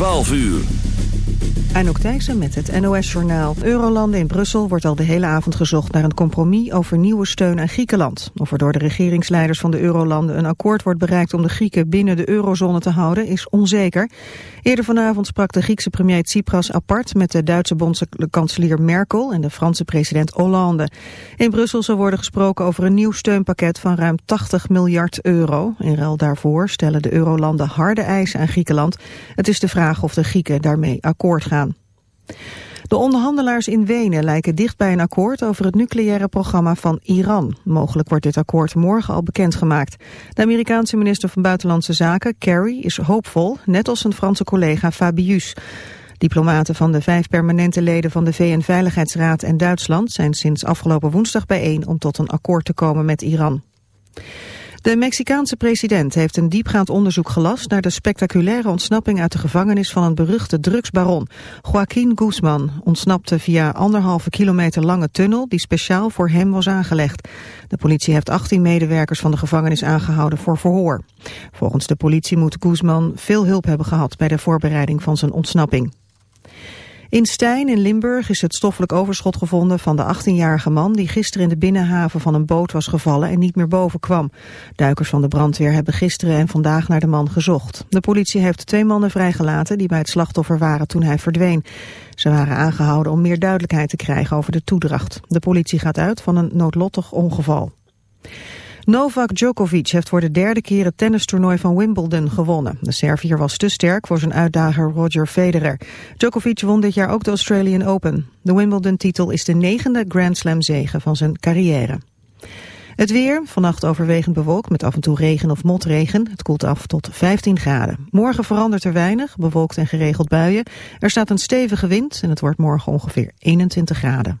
12 uur. Ook Thijssen met het NOS-journaal. Eurolanden in Brussel wordt al de hele avond gezocht naar een compromis over nieuwe steun aan Griekenland. Of er door de regeringsleiders van de Eurolanden een akkoord wordt bereikt om de Grieken binnen de eurozone te houden, is onzeker. Eerder vanavond sprak de Griekse premier Tsipras apart met de Duitse bondskanselier Merkel en de Franse president Hollande. In Brussel zal worden gesproken over een nieuw steunpakket van ruim 80 miljard euro. In ruil daarvoor stellen de eurolanden harde eisen aan Griekenland. Het is de vraag of de Grieken daarmee akkoord De onderhandelaars in Wenen lijken dicht bij een akkoord over het nucleaire programma van Iran. Mogelijk wordt dit akkoord morgen al bekendgemaakt. De Amerikaanse minister van Buitenlandse Zaken, Kerry, is hoopvol, net als zijn Franse collega Fabius. Diplomaten van de vijf permanente leden van de VN-veiligheidsraad en Duitsland zijn sinds afgelopen woensdag bijeen om tot een akkoord te komen met Iran. De Mexicaanse president heeft een diepgaand onderzoek gelast naar de spectaculaire ontsnapping uit de gevangenis van een beruchte drugsbaron. Joaquín Guzman ontsnapte via anderhalve kilometer lange tunnel die speciaal voor hem was aangelegd. De politie heeft 18 medewerkers van de gevangenis aangehouden voor verhoor. Volgens de politie moet Guzman veel hulp hebben gehad bij de voorbereiding van zijn ontsnapping. In Stijn in Limburg is het stoffelijk overschot gevonden van de 18-jarige man die gisteren in de binnenhaven van een boot was gevallen en niet meer boven kwam. Duikers van de brandweer hebben gisteren en vandaag naar de man gezocht. De politie heeft twee mannen vrijgelaten die bij het slachtoffer waren toen hij verdween. Ze waren aangehouden om meer duidelijkheid te krijgen over de toedracht. De politie gaat uit van een noodlottig ongeval. Novak Djokovic heeft voor de derde keer het tennistoernooi van Wimbledon gewonnen. De Servier was te sterk voor zijn uitdager Roger Federer. Djokovic won dit jaar ook de Australian Open. De Wimbledon-titel is de negende Grand Slam zege van zijn carrière. Het weer, vannacht overwegend bewolkt met af en toe regen of motregen. Het koelt af tot 15 graden. Morgen verandert er weinig, bewolkt en geregeld buien. Er staat een stevige wind en het wordt morgen ongeveer 21 graden.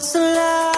thoughts alive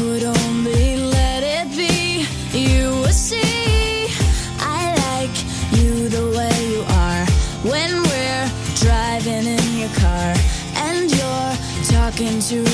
could only let it be, you will see. I like you the way you are when we're driving in your car and you're talking to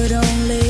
would only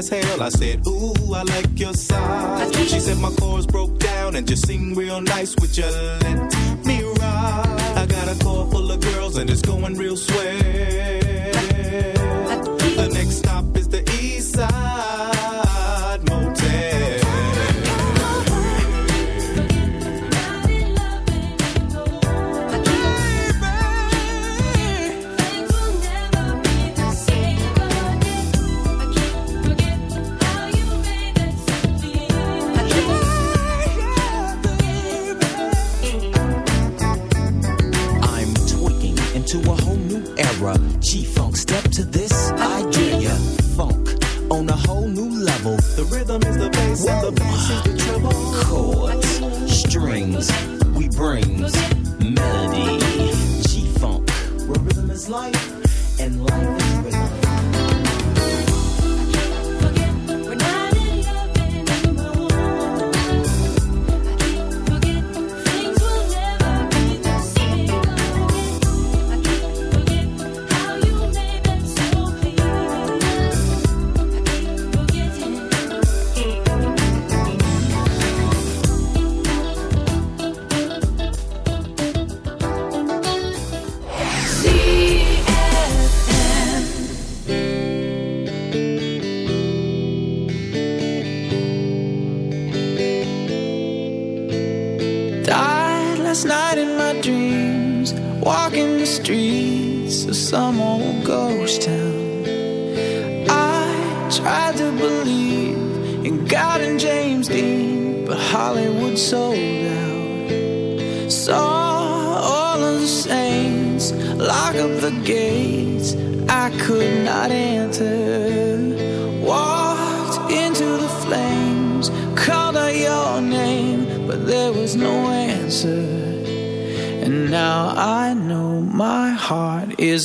as hell. I said, Ooh, I like your size. She said my chords broke down and just sing real nice. with you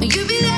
You be there.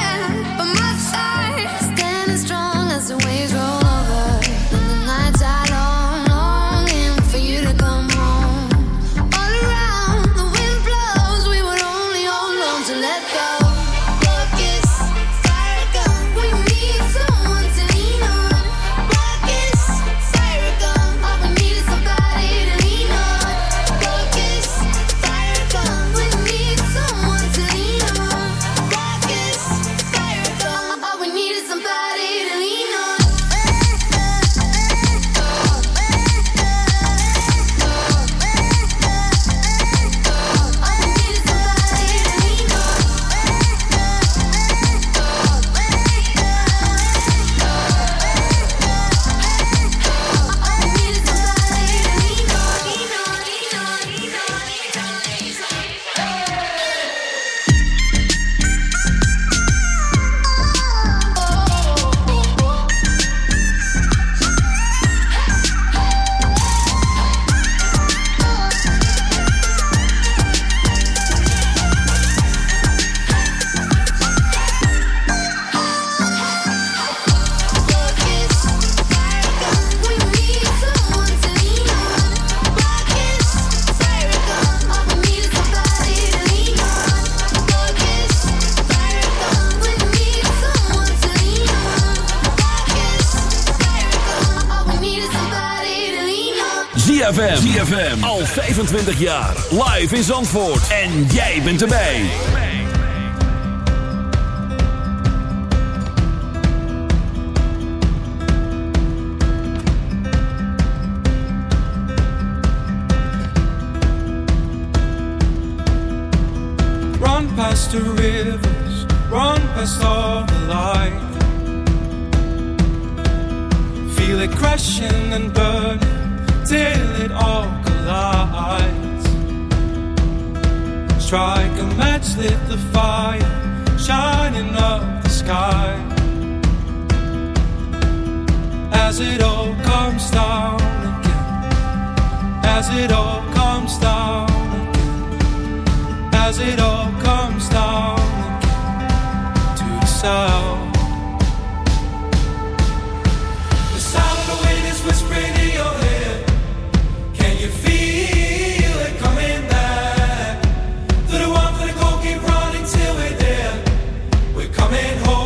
25 jaar. Live in Zandvoort. En jij bent erbij. Run past the rivers. Run past all the light. Feel it crashing and burning. Till it all. lights. Strike a match, lit the fire, shining up the sky. As it all comes down again, as it all comes down again, as it all comes down again to the sound. The sound of the wind is whispering. coming home.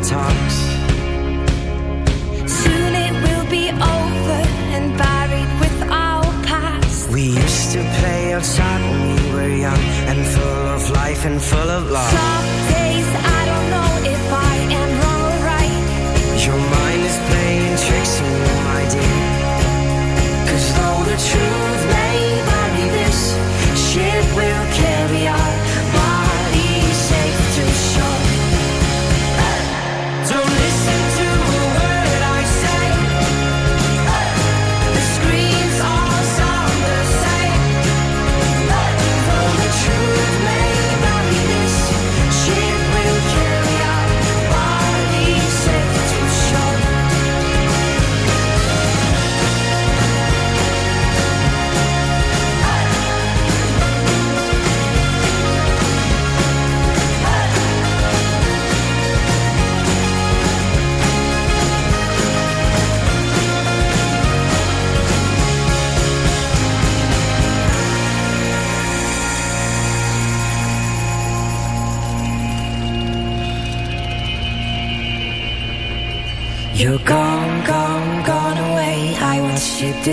talks. Soon it will be over and buried with our past. We used to play outside when we were young and full of life and full of love. Some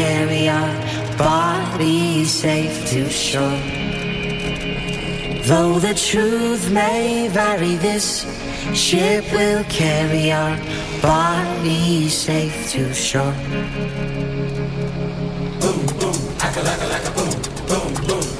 carry our bodies safe to shore. Though the truth may vary, this ship will carry our bodies safe to shore. Boom, boom, like